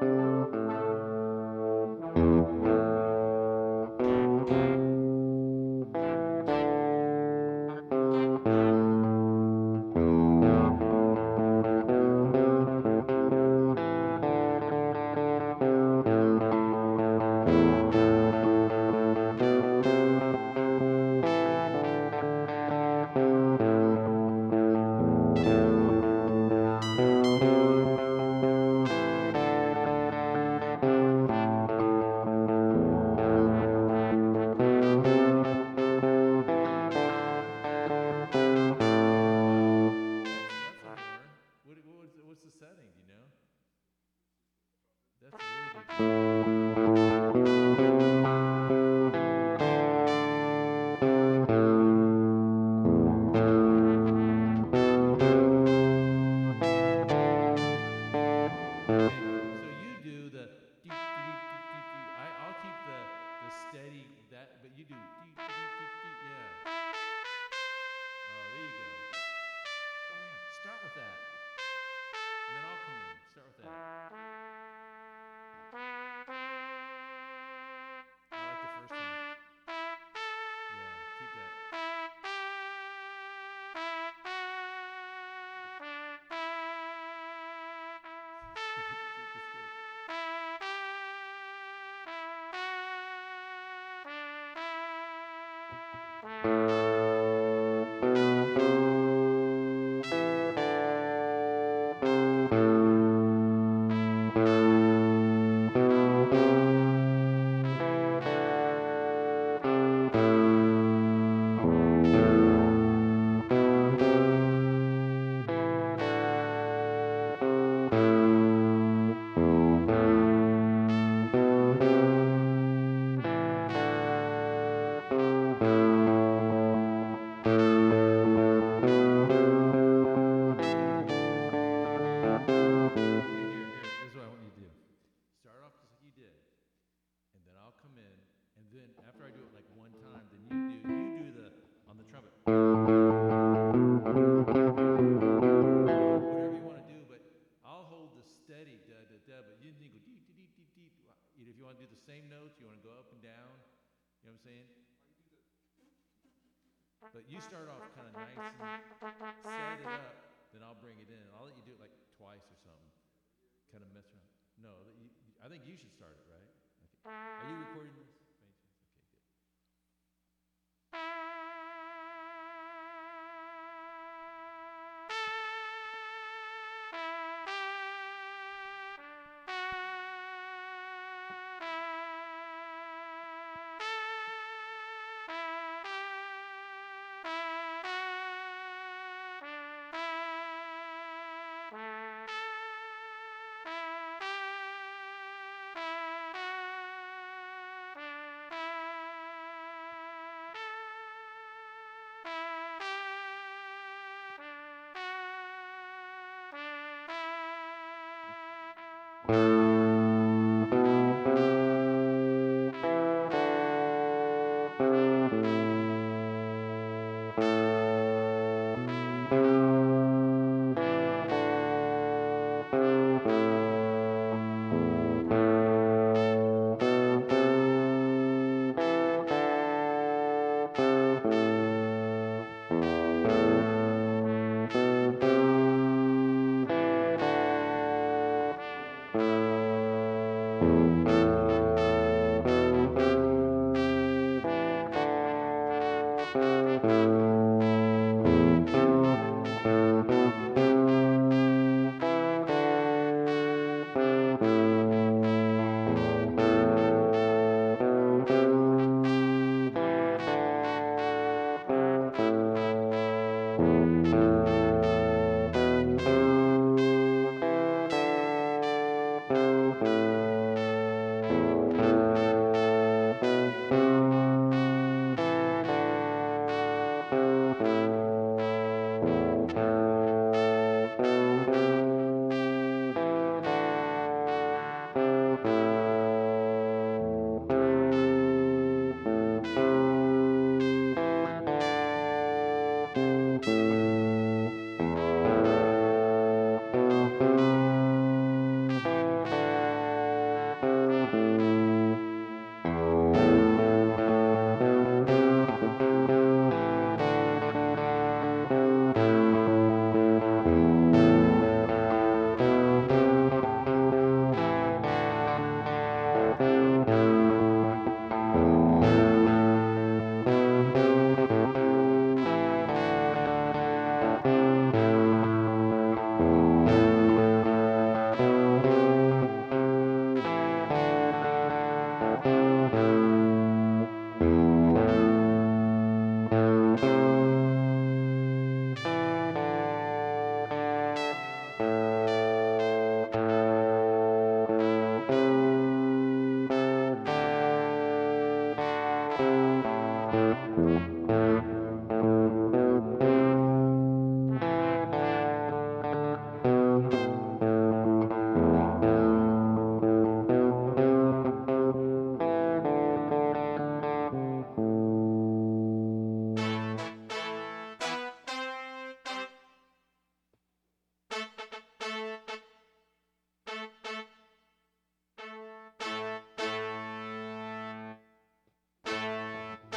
Música come in, and then after I do it like one time, then you do you do the on the trumpet. Whatever you want to do, but I'll hold the steady da da da. But you need to go dee dee dee dee dee. If you want to do the same notes, you want to go up and down. You know what I'm saying? But you start off kind of nice and set it up, then I'll bring it in. I'll let you do it like twice or something. Kind of mess around. No, you, I think you should start it, right? Are you recording this?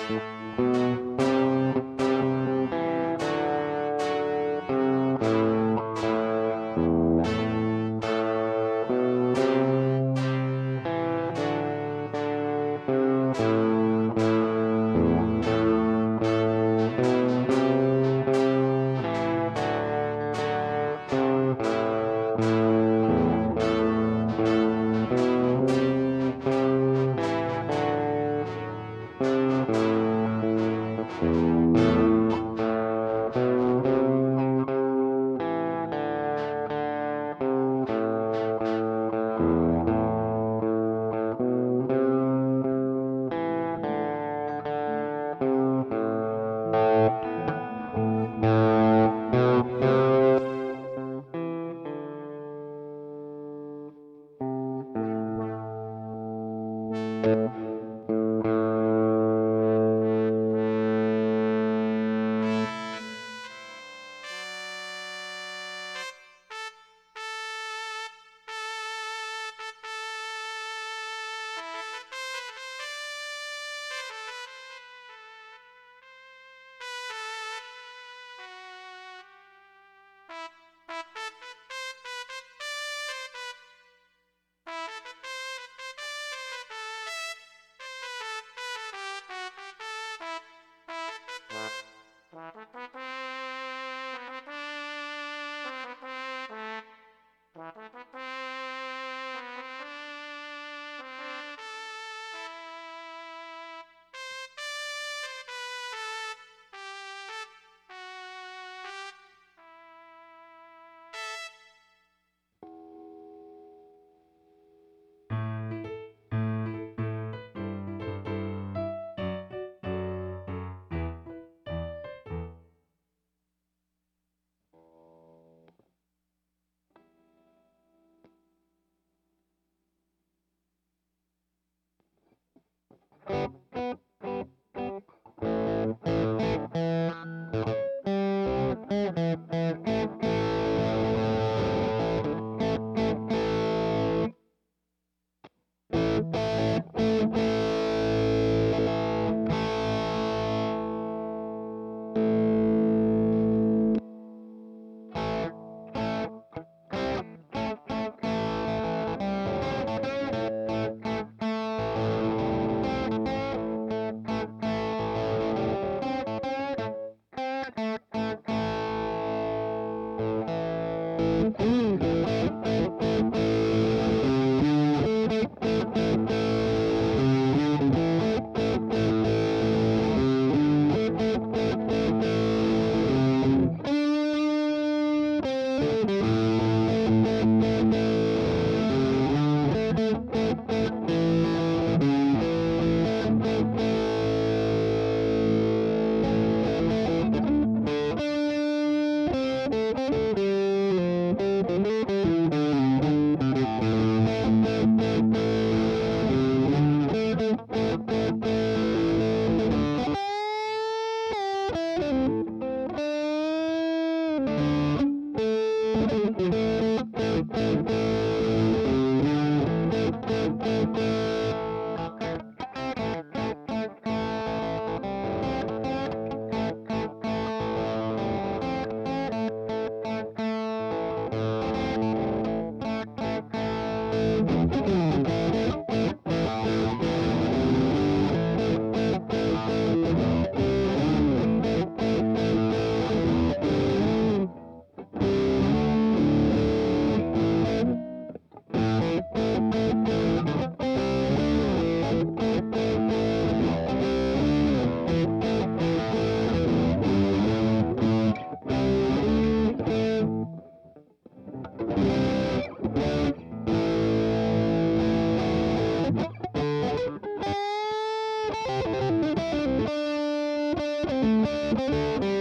Thank you. Música